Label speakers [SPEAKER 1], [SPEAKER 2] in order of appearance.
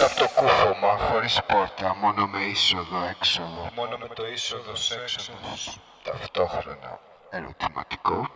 [SPEAKER 1] Μέσα από το κούφωμα, χωρίς πόρτα, μόνο με είσοδο-έξοδο.
[SPEAKER 2] Μόνο με το είσοδο-έξοδος.
[SPEAKER 1] Ταυτόχρονα. Ερωτηματικό.